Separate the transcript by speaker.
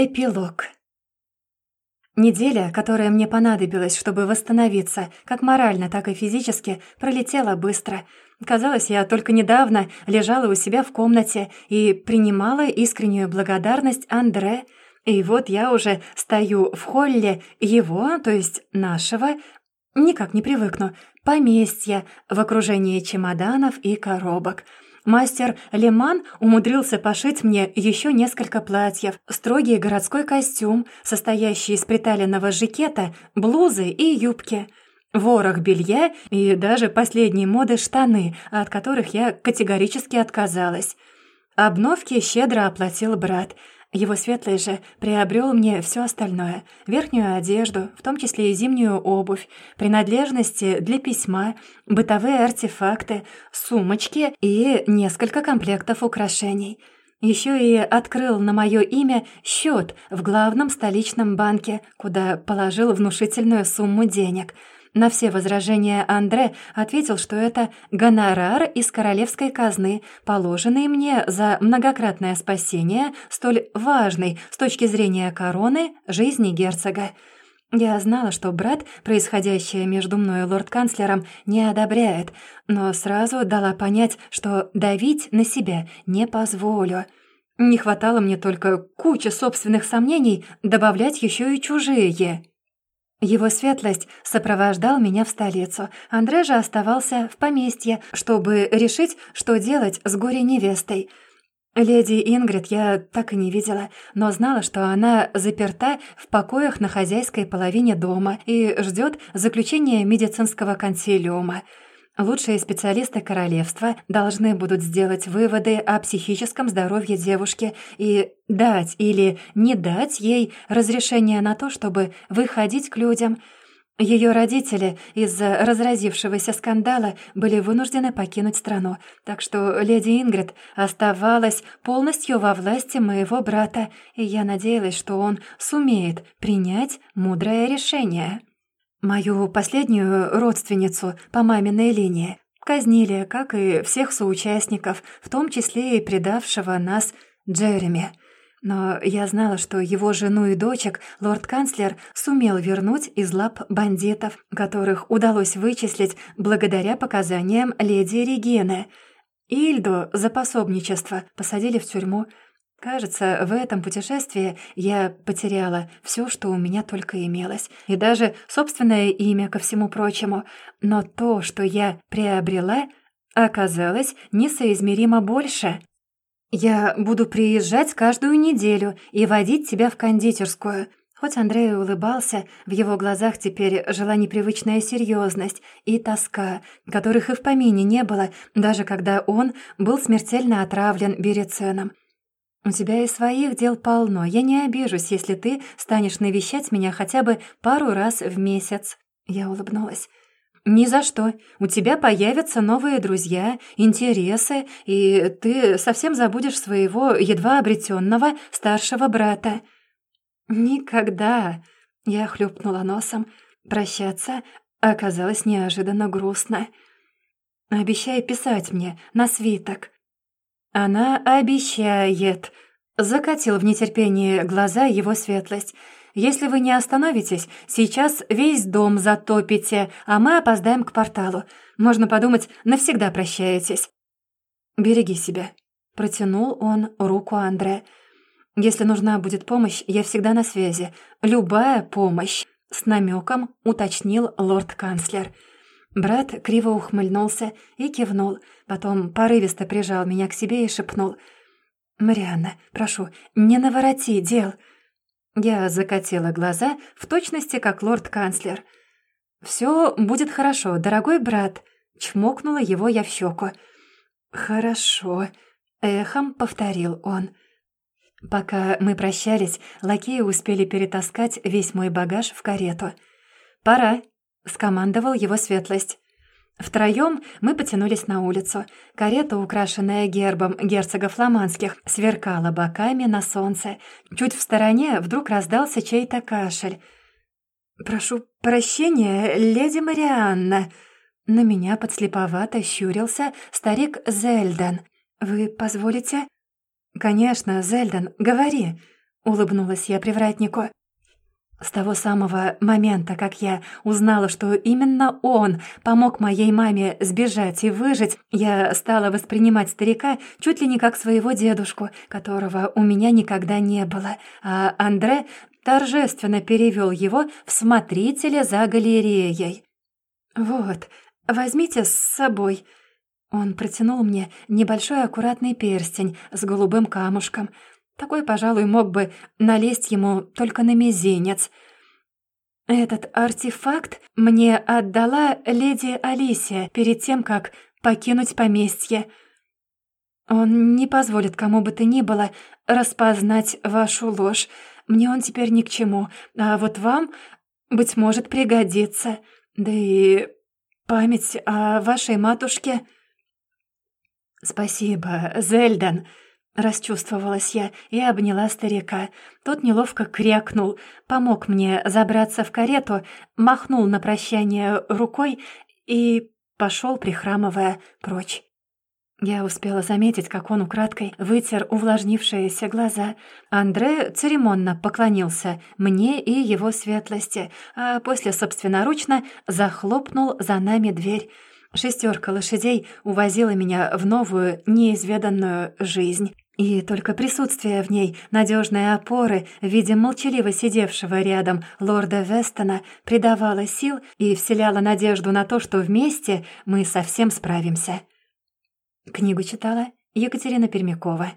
Speaker 1: Эпилог. Неделя, которая мне понадобилась, чтобы восстановиться, как морально, так и физически, пролетела быстро. Казалось, я только недавно лежала у себя в комнате и принимала искреннюю благодарность Андре. И вот я уже стою в холле его, то есть нашего, никак не привыкну, поместья в окружении чемоданов и коробок — Мастер Леман умудрился пошить мне еще несколько платьев, строгий городской костюм, состоящий из приталенного жакета, блузы и юбки, ворох белья и даже последней моды штаны, от которых я категорически отказалась. Обновки щедро оплатил брат — его светлый же приобрел мне все остальное — верхнюю одежду, в том числе и зимнюю обувь, принадлежности для письма, бытовые артефакты, сумочки и несколько комплектов украшений. Еще и открыл на мое имя счет в главном столичном банке, куда положил внушительную сумму денег — на все возражения Андре ответил, что это гонорар из королевской казны, положенный мне за многократное спасение столь важной с точки зрения короны жизни герцога. Я знала, что брат, происходящее между мной и лорд-канцлером, не одобряет, но сразу дала понять, что давить на себя не позволю. Не хватало мне только кучи собственных сомнений добавлять еще и чужие. Его светлость сопровождал меня в столицу. Андре же оставался в поместье, чтобы решить, что делать с горе-невестой. Леди Ингрид я так и не видела, но знала, что она заперта в покоях на хозяйской половине дома и ждет заключения медицинского консилиума — Лучшие специалисты королевства должны будут сделать выводы о психическом здоровье девушки и дать или не дать ей разрешение на то, чтобы выходить к людям. Ее родители из-за разразившегося скандала были вынуждены покинуть страну, так что леди Ингрид оставалась полностью во власти моего брата, и я надеялась, что он сумеет принять мудрое решение. Мою последнюю родственницу по маминой линии казнили, как и всех соучастников, в том числе и предавшего нас Джереми. Но я знала, что его жену и дочек лорд-канцлер сумел вернуть из лап бандитов, которых удалось вычислить благодаря показаниям леди Регины. Ильду за пособничество посадили в тюрьму, Кажется, в этом путешествии я потеряла все, что у меня только имелось, и даже собственное имя ко всему прочему, но то, что я приобрела, оказалось несоизмеримо больше. Я буду приезжать каждую неделю и водить тебя в кондитерскую. Хоть Андрей улыбался, в его глазах теперь жила непривычная серьезность и тоска, которых и в помине не было, даже когда он был смертельно отравлен бериценом. «У тебя и своих дел полно. Я не обижусь, если ты станешь навещать меня хотя бы пару раз в месяц». Я улыбнулась. «Ни за что. У тебя появятся новые друзья, интересы, и ты совсем забудешь своего едва обретенного старшего брата». «Никогда!» — я хлюпнула носом. Прощаться оказалось неожиданно грустно. «Обещай писать мне на свиток». «Она обещает», — закатил в нетерпении глаза его светлость. «Если вы не остановитесь, сейчас весь дом затопите, а мы опоздаем к порталу. Можно подумать, навсегда прощаетесь». «Береги себя», — протянул он руку Андре. «Если нужна будет помощь, я всегда на связи. Любая помощь», — с намеком уточнил лорд-канцлер. Брат криво ухмыльнулся и кивнул, потом порывисто прижал меня к себе и шепнул. «Марианна, прошу, не навороти дел». Я закатила глаза, в точности как лорд-канцлер. «Все будет хорошо, дорогой брат», — чмокнула его я в щеку. «Хорошо», — эхом повторил он. Пока мы прощались, лакеи успели перетаскать весь мой багаж в карету. «Пора», скомандовал его светлость. Втроем мы потянулись на улицу. Карета, украшенная гербом герцога фламандских, сверкала боками на солнце. Чуть в стороне вдруг раздался чей-то кашель. «Прошу прощения, леди Марианна!» На меня подслеповато щурился старик Зельдан. «Вы позволите?» «Конечно, Зельдан, говори!» — улыбнулась я привратнику. С того самого момента, как я узнала, что именно он помог моей маме сбежать и выжить, я стала воспринимать старика чуть ли не как своего дедушку, которого у меня никогда не было, а Андре торжественно перевел его в смотрителя за галереей. «Вот, возьмите с собой». Он протянул мне небольшой аккуратный перстень с голубым камушком — такой, пожалуй, мог бы налезть ему только на мизинец. Этот артефакт мне отдала леди Алисия перед тем, как покинуть поместье. Он не позволит кому бы то ни было распознать вашу ложь. Мне он теперь ни к чему, а вот вам, быть может, пригодится. Да и память о вашей матушке... «Спасибо, Зельдан», Расчувствовалась я и обняла старика. Тот неловко крякнул, помог мне забраться в карету, махнул на прощание рукой и пошел, прихрамывая, прочь. Я успела заметить, как он украдкой вытер увлажнившиеся глаза. Андре церемонно поклонился мне и его светлости, а после собственноручно захлопнул за нами дверь. Шестерка лошадей увозила меня в новую, неизведанную жизнь. И только присутствие в ней надежной опоры в виде молчаливо сидевшего рядом лорда Вестона придавало сил и вселяло надежду на то, что вместе мы совсем справимся. Книгу читала Екатерина Пермякова.